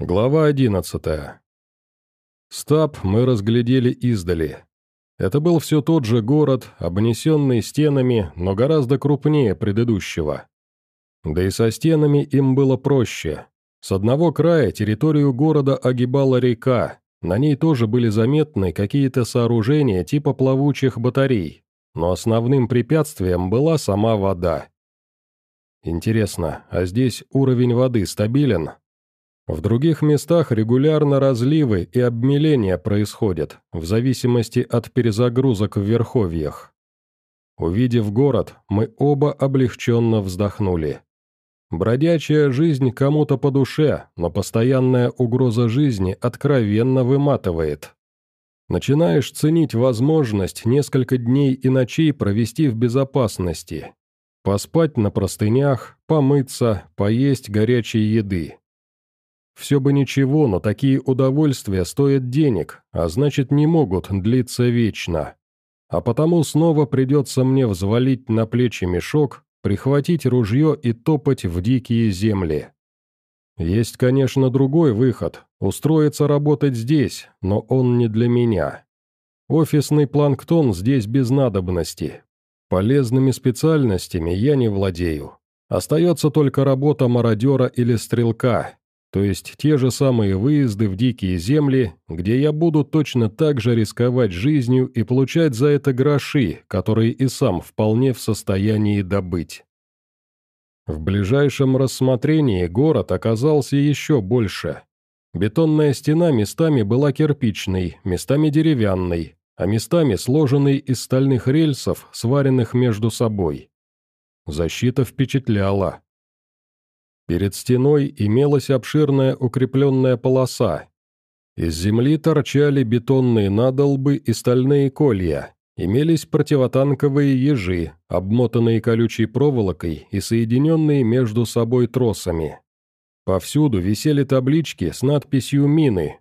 Глава одиннадцатая. Стаб мы разглядели издали. Это был все тот же город, обнесенный стенами, но гораздо крупнее предыдущего. Да и со стенами им было проще. С одного края территорию города огибала река, на ней тоже были заметны какие-то сооружения типа плавучих батарей, но основным препятствием была сама вода. Интересно, а здесь уровень воды стабилен? В других местах регулярно разливы и обмеления происходят, в зависимости от перезагрузок в верховьях. Увидев город, мы оба облегченно вздохнули. Бродячая жизнь кому-то по душе, но постоянная угроза жизни откровенно выматывает. Начинаешь ценить возможность несколько дней и ночей провести в безопасности. Поспать на простынях, помыться, поесть горячей еды. Все бы ничего, но такие удовольствия стоят денег, а значит не могут длиться вечно. А потому снова придется мне взвалить на плечи мешок, прихватить ружье и топать в дикие земли. Есть, конечно, другой выход – устроиться работать здесь, но он не для меня. Офисный планктон здесь без надобности. Полезными специальностями я не владею. Остается только работа мародера или стрелка, то есть те же самые выезды в дикие земли, где я буду точно так же рисковать жизнью и получать за это гроши, которые и сам вполне в состоянии добыть. В ближайшем рассмотрении город оказался еще больше. Бетонная стена местами была кирпичной, местами деревянной, а местами сложенной из стальных рельсов, сваренных между собой. Защита впечатляла. Перед стеной имелась обширная укрепленная полоса. Из земли торчали бетонные надолбы и стальные колья. Имелись противотанковые ежи, обмотанные колючей проволокой и соединенные между собой тросами. Повсюду висели таблички с надписью «Мины».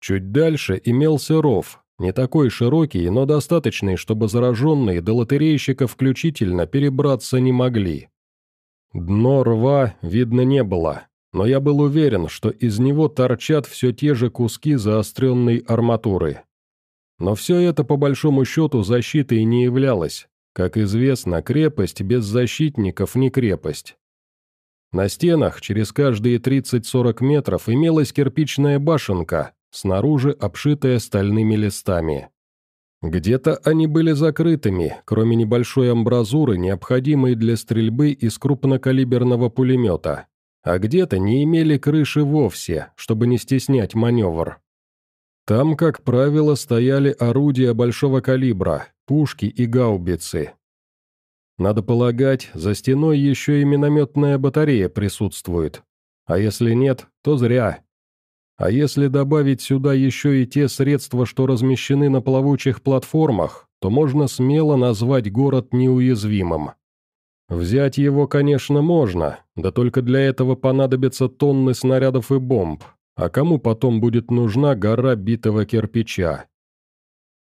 Чуть дальше имелся ров, не такой широкий, но достаточный, чтобы зараженные до лотерейщика включительно перебраться не могли. Дно рва видно не было, но я был уверен, что из него торчат все те же куски заостренной арматуры. Но все это, по большому счету, защитой не являлось. Как известно, крепость без защитников не крепость. На стенах через каждые 30-40 метров имелась кирпичная башенка, снаружи обшитая стальными листами. Где-то они были закрытыми, кроме небольшой амбразуры, необходимой для стрельбы из крупнокалиберного пулемета, а где-то не имели крыши вовсе, чтобы не стеснять маневр. Там, как правило, стояли орудия большого калибра, пушки и гаубицы. Надо полагать, за стеной еще и минометная батарея присутствует. А если нет, то зря. А если добавить сюда еще и те средства, что размещены на плавучих платформах, то можно смело назвать город неуязвимым. Взять его, конечно, можно, да только для этого понадобятся тонны снарядов и бомб, а кому потом будет нужна гора битого кирпича?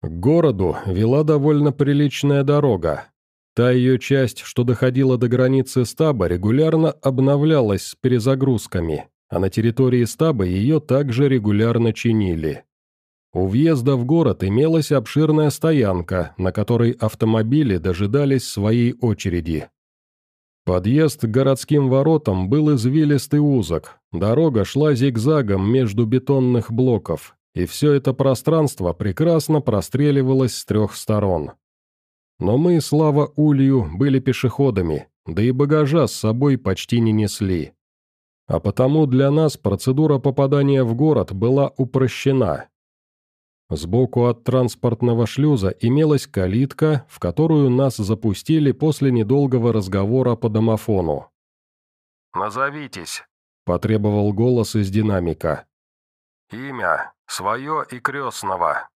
К городу вела довольно приличная дорога. Та ее часть, что доходила до границы стаба, регулярно обновлялась с перезагрузками, а на территории стаба ее также регулярно чинили. У въезда в город имелась обширная стоянка, на которой автомобили дожидались своей очереди. Подъезд к городским воротам был извилистый узок, дорога шла зигзагом между бетонных блоков, и все это пространство прекрасно простреливалось с трех сторон. Но мы, слава Улью, были пешеходами, да и багажа с собой почти не несли. А потому для нас процедура попадания в город была упрощена. Сбоку от транспортного шлюза имелась калитка, в которую нас запустили после недолгого разговора по домофону. «Назовитесь», — потребовал голос из динамика. «Имя, свое и крестного».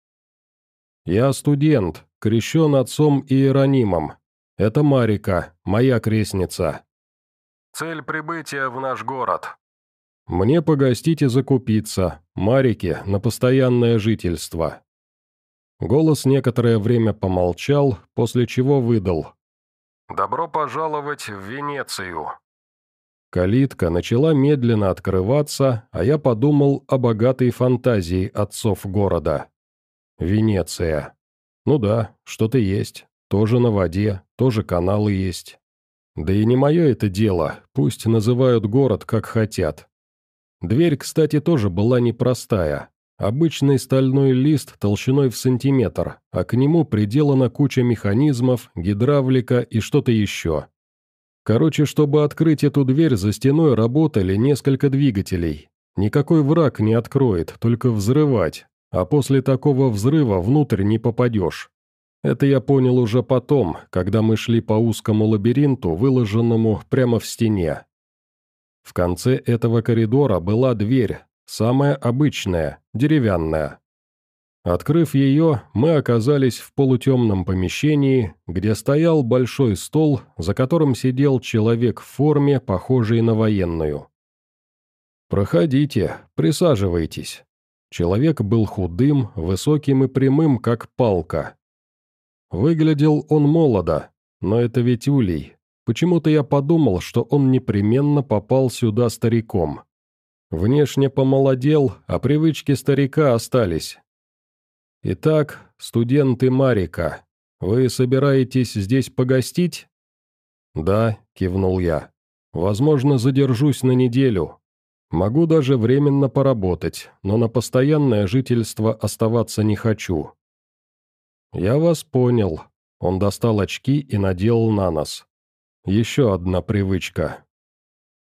«Я студент, крещен отцом Иеронимом. Это Марика, моя крестница». Цель прибытия в наш город. Мне погостить и закупиться, Марике на постоянное жительство. Голос некоторое время помолчал, после чего выдал. «Добро пожаловать в Венецию». Калитка начала медленно открываться, а я подумал о богатой фантазии отцов города. Венеция. Ну да, что-то есть. Тоже на воде, тоже каналы есть. Да и не мое это дело, пусть называют город как хотят. Дверь, кстати, тоже была непростая. Обычный стальной лист толщиной в сантиметр, а к нему приделана куча механизмов, гидравлика и что-то еще. Короче, чтобы открыть эту дверь, за стеной работали несколько двигателей. Никакой враг не откроет, только взрывать, а после такого взрыва внутрь не попадешь. Это я понял уже потом, когда мы шли по узкому лабиринту, выложенному прямо в стене. В конце этого коридора была дверь, самая обычная, деревянная. Открыв ее, мы оказались в полутемном помещении, где стоял большой стол, за которым сидел человек в форме, похожей на военную. «Проходите, присаживайтесь». Человек был худым, высоким и прямым, как палка. Выглядел он молодо, но это ведь Улей. Почему-то я подумал, что он непременно попал сюда стариком. Внешне помолодел, а привычки старика остались, «Итак, студенты Марика, вы собираетесь здесь погостить?» «Да», — кивнул я. «Возможно, задержусь на неделю. Могу даже временно поработать, но на постоянное жительство оставаться не хочу». «Я вас понял». Он достал очки и надел на нос. «Еще одна привычка.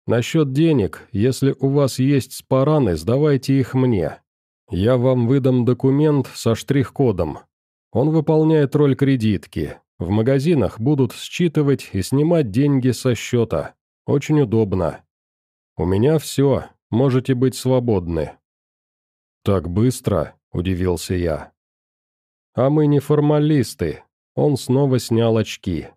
Насчет денег, если у вас есть спараны, сдавайте их мне. Я вам выдам документ со штрих-кодом. Он выполняет роль кредитки. В магазинах будут считывать и снимать деньги со счета. Очень удобно. У меня все, можете быть свободны». «Так быстро?» – удивился я. «А мы не формалисты». Он снова снял очки.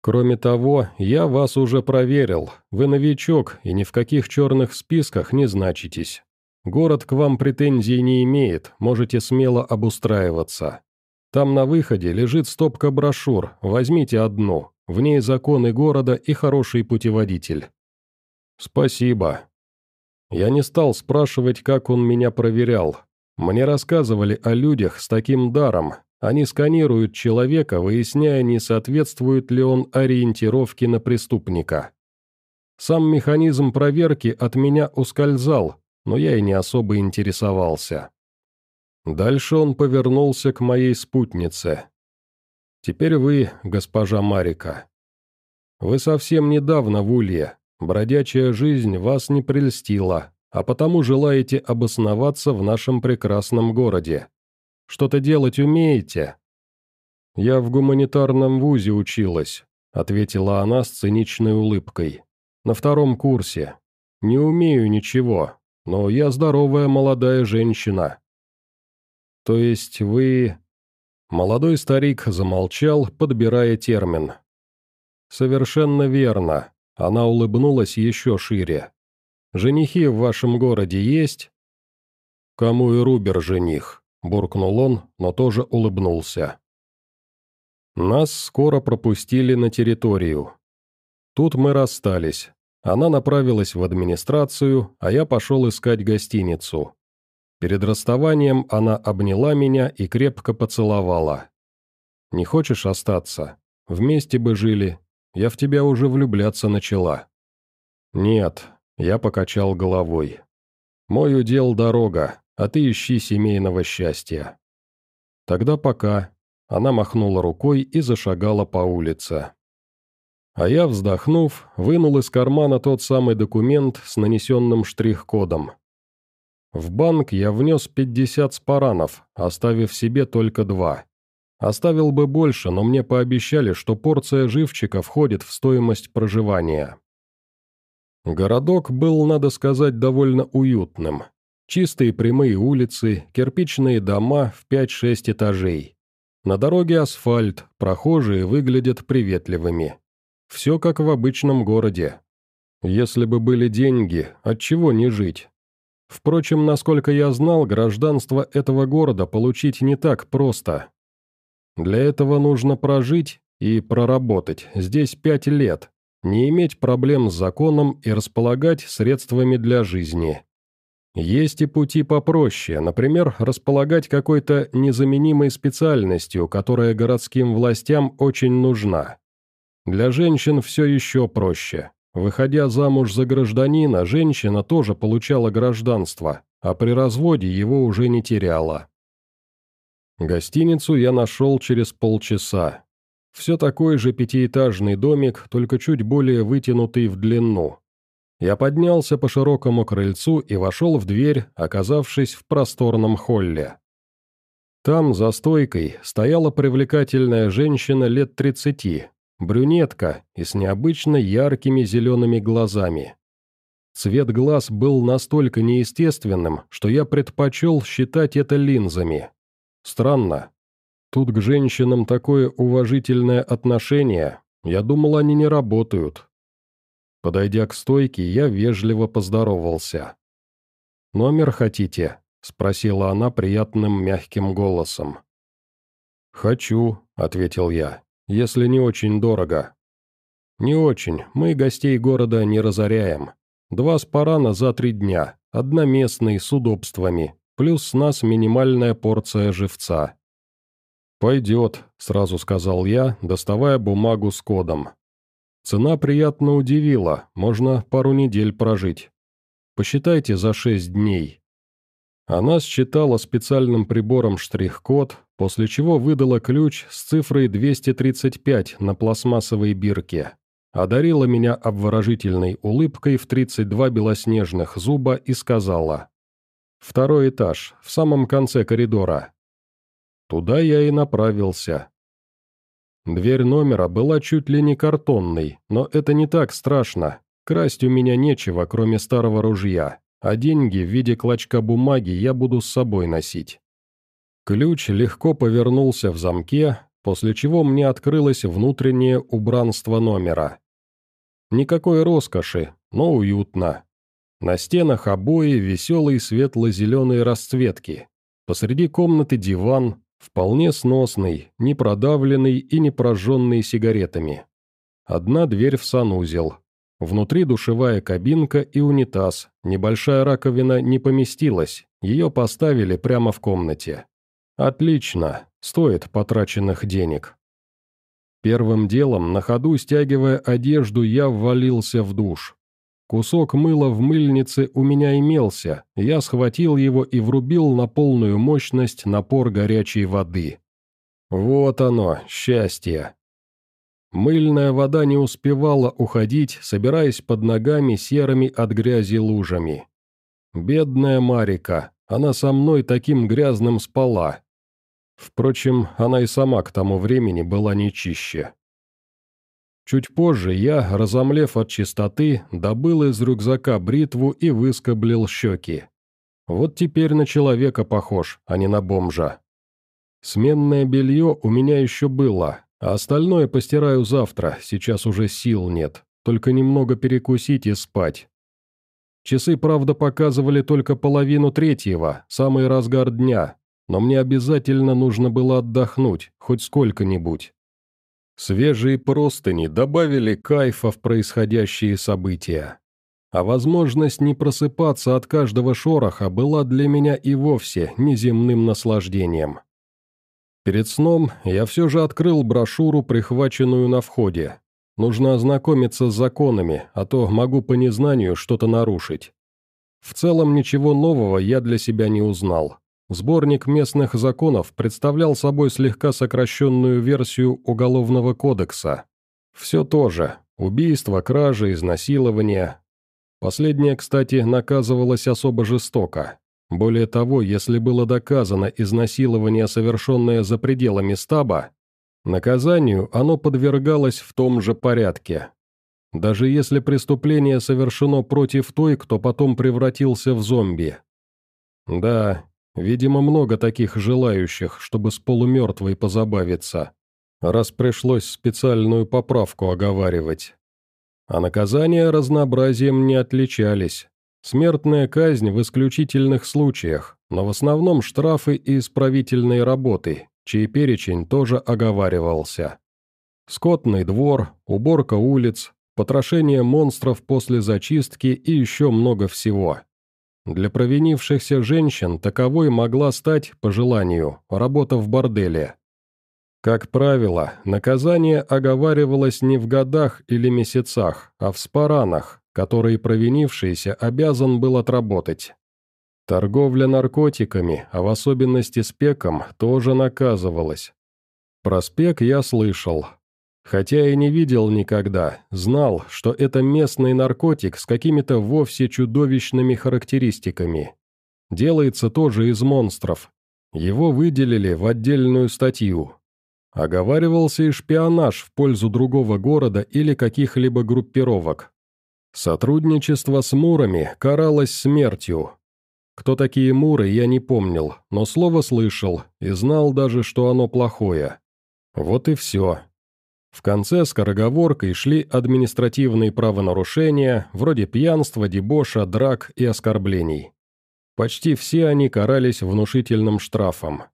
«Кроме того, я вас уже проверил. Вы новичок и ни в каких черных списках не значитесь. Город к вам претензий не имеет, можете смело обустраиваться. Там на выходе лежит стопка брошюр, возьмите одну, в ней законы города и хороший путеводитель». «Спасибо». Я не стал спрашивать, как он меня проверял. Мне рассказывали о людях с таким даром. Они сканируют человека, выясняя, не соответствует ли он ориентировке на преступника. Сам механизм проверки от меня ускользал, но я и не особо интересовался. Дальше он повернулся к моей спутнице. «Теперь вы, госпожа Марика. Вы совсем недавно в Улье, бродячая жизнь вас не прельстила, а потому желаете обосноваться в нашем прекрасном городе. Что-то делать умеете?» «Я в гуманитарном вузе училась», — ответила она с циничной улыбкой. «На втором курсе. Не умею ничего, но я здоровая молодая женщина». «То есть вы...» Молодой старик замолчал, подбирая термин. «Совершенно верно». Она улыбнулась еще шире. «Женихи в вашем городе есть?» «Кому и Рубер жених?» – буркнул он, но тоже улыбнулся. Нас скоро пропустили на территорию. Тут мы расстались. Она направилась в администрацию, а я пошел искать гостиницу. Перед расставанием она обняла меня и крепко поцеловала. «Не хочешь остаться? Вместе бы жили. Я в тебя уже влюбляться начала». «Нет», — я покачал головой. «Мой удел дорога, а ты ищи семейного счастья». «Тогда пока». Она махнула рукой и зашагала по улице. А я, вздохнув, вынул из кармана тот самый документ с нанесенным штрих-кодом. В банк я внес 50 спаранов, оставив себе только два. Оставил бы больше, но мне пообещали, что порция живчика входит в стоимость проживания. Городок был, надо сказать, довольно уютным. Чистые прямые улицы, кирпичные дома в 5-6 этажей. На дороге асфальт, прохожие выглядят приветливыми. Все как в обычном городе. Если бы были деньги, от чего не жить? Впрочем, насколько я знал, гражданство этого города получить не так просто. Для этого нужно прожить и проработать здесь пять лет, не иметь проблем с законом и располагать средствами для жизни. Есть и пути попроще, например, располагать какой-то незаменимой специальностью, которая городским властям очень нужна. Для женщин все еще проще. Выходя замуж за гражданина, женщина тоже получала гражданство, а при разводе его уже не теряла. Гостиницу я нашел через полчаса. Все такой же пятиэтажный домик, только чуть более вытянутый в длину. Я поднялся по широкому крыльцу и вошел в дверь, оказавшись в просторном холле. Там, за стойкой, стояла привлекательная женщина лет тридцати, брюнетка и с необычно яркими зелеными глазами. Цвет глаз был настолько неестественным, что я предпочел считать это линзами. Странно. Тут к женщинам такое уважительное отношение. Я думал, они не работают. Подойдя к стойке, я вежливо поздоровался. «Номер хотите?» — спросила она приятным мягким голосом. «Хочу», — ответил я, — «если не очень дорого». «Не очень, мы гостей города не разоряем. Два спарана за три дня, одноместный, с удобствами, плюс с нас минимальная порция живца». «Пойдет», — сразу сказал я, доставая бумагу с кодом. Цена приятно удивила, можно пару недель прожить. Посчитайте за шесть дней. Она считала специальным прибором штрих-код, после чего выдала ключ с цифрой 235 на пластмассовой бирке, одарила меня обворожительной улыбкой в 32 белоснежных зуба и сказала Второй этаж, в самом конце коридора. Туда я и направился. Дверь номера была чуть ли не картонной, но это не так страшно. Красть у меня нечего, кроме старого ружья, а деньги в виде клочка бумаги я буду с собой носить. Ключ легко повернулся в замке, после чего мне открылось внутреннее убранство номера. Никакой роскоши, но уютно. На стенах обои веселые светло-зеленые расцветки. Посреди комнаты диван, вполне сносный, не продавленный и не прожженный сигаретами. Одна дверь в санузел. Внутри душевая кабинка и унитаз. Небольшая раковина не поместилась, ее поставили прямо в комнате. Отлично, стоит потраченных денег. Первым делом, на ходу стягивая одежду, я ввалился в душ. Кусок мыла в мыльнице у меня имелся, я схватил его и врубил на полную мощность напор горячей воды. Вот оно, счастье. Мыльная вода не успевала уходить, собираясь под ногами серыми от грязи лужами. Бедная Марика, она со мной таким грязным спала. Впрочем, она и сама к тому времени была не чище. Чуть позже я, разомлев от чистоты, добыл из рюкзака бритву и выскоблил щеки. Вот теперь на человека похож, а не на бомжа. Сменное белье у меня еще было, а остальное постираю завтра, сейчас уже сил нет, только немного перекусить и спать. Часы, правда, показывали только половину третьего, самый разгар дня, но мне обязательно нужно было отдохнуть, хоть сколько-нибудь. Свежие простыни добавили кайфа в происходящие события. А возможность не просыпаться от каждого шороха была для меня и вовсе неземным наслаждением. Перед сном я все же открыл брошюру, прихваченную на входе. Нужно ознакомиться с законами, а то могу по незнанию что-то нарушить. В целом ничего нового я для себя не узнал. Сборник местных законов представлял собой слегка сокращенную версию Уголовного кодекса. Все то же – убийство, кражи, изнасилование. Последнее, кстати, наказывалось особо жестоко. Более того, если было доказано изнасилование, совершенное за пределами стаба, наказанию оно подвергалось в том же порядке. Даже если преступление совершено против той, кто потом превратился в зомби. Да, Видимо, много таких желающих, чтобы с полумертвой позабавиться, раз пришлось специальную поправку оговаривать. А наказания разнообразием не отличались. Смертная казнь в исключительных случаях, но в основном штрафы и исправительные работы, чей перечень тоже оговаривался. Скотный двор, уборка улиц, потрошение монстров после зачистки и еще много всего. Для провинившихся женщин таковой могла стать, по желанию, работа в борделе. Как правило, наказание оговаривалось не в годах или месяцах, а в спаранах, которые провинившийся обязан был отработать. Торговля наркотиками, а в особенности спеком, тоже наказывалась. Про спек я слышал. Хотя и не видел никогда, знал, что это местный наркотик с какими-то вовсе чудовищными характеристиками. Делается тоже из монстров. Его выделили в отдельную статью. Оговаривался и шпионаж в пользу другого города или каких-либо группировок. Сотрудничество с мурами каралось смертью, кто такие муры, я не помнил, но слово слышал и знал даже, что оно плохое. Вот и все. В конце скороговоркой шли административные правонарушения, вроде пьянства, дебоша, драк и оскорблений. Почти все они карались внушительным штрафом.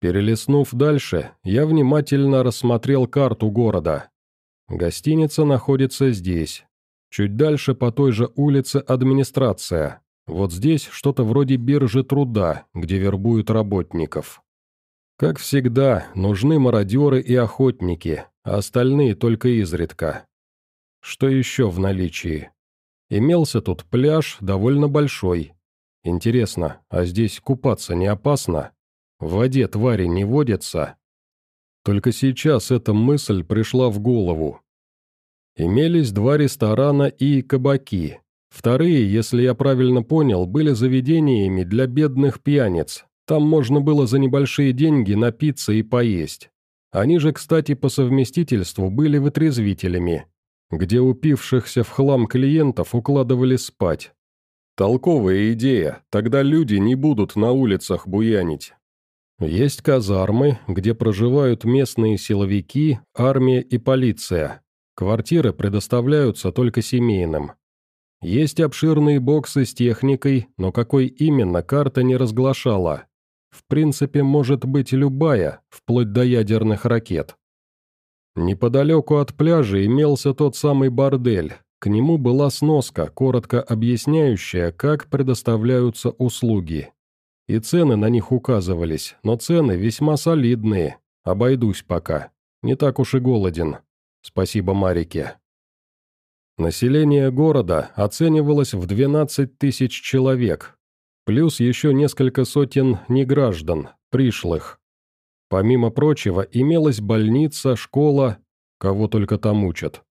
Перелистнув дальше, я внимательно рассмотрел карту города. Гостиница находится здесь. Чуть дальше по той же улице администрация, вот здесь что-то вроде биржи труда, где вербуют работников. Как всегда, нужны мародеры и охотники, остальные только изредка. Что еще в наличии? Имелся тут пляж, довольно большой. Интересно, а здесь купаться не опасно? В воде твари не водятся? Только сейчас эта мысль пришла в голову. Имелись два ресторана и кабаки, Вторые, если я правильно понял, были заведениями для бедных пьяниц. Там можно было за небольшие деньги напиться и поесть. Они же, кстати, по совместительству были вытрезвителями, где упившихся в хлам клиентов укладывали спать. Толковая идея, тогда люди не будут на улицах буянить. Есть казармы, где проживают местные силовики, армия и полиция. Квартиры предоставляются только семейным. Есть обширные боксы с техникой, но какой именно карта не разглашала. В принципе, может быть любая, вплоть до ядерных ракет. Неподалеку от пляжа имелся тот самый бордель. К нему была сноска, коротко объясняющая, как предоставляются услуги. И цены на них указывались, но цены весьма солидные. Обойдусь пока. Не так уж и голоден. Спасибо Марике. Население города оценивалось в 12 тысяч человек, плюс еще несколько сотен неграждан, пришлых. Помимо прочего, имелась больница, школа, кого только там учат.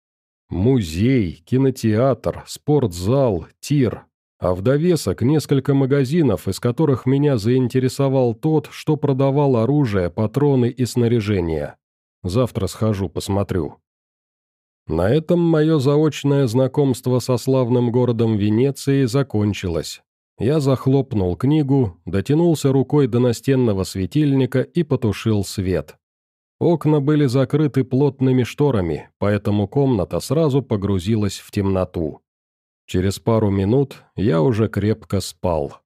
Музей, кинотеатр, спортзал, тир, а в довесок несколько магазинов, из которых меня заинтересовал тот, что продавал оружие, патроны и снаряжение. Завтра схожу, посмотрю. На этом мое заочное знакомство со славным городом Венеции закончилось. Я захлопнул книгу, дотянулся рукой до настенного светильника и потушил свет. Окна были закрыты плотными шторами, поэтому комната сразу погрузилась в темноту. Через пару минут я уже крепко спал.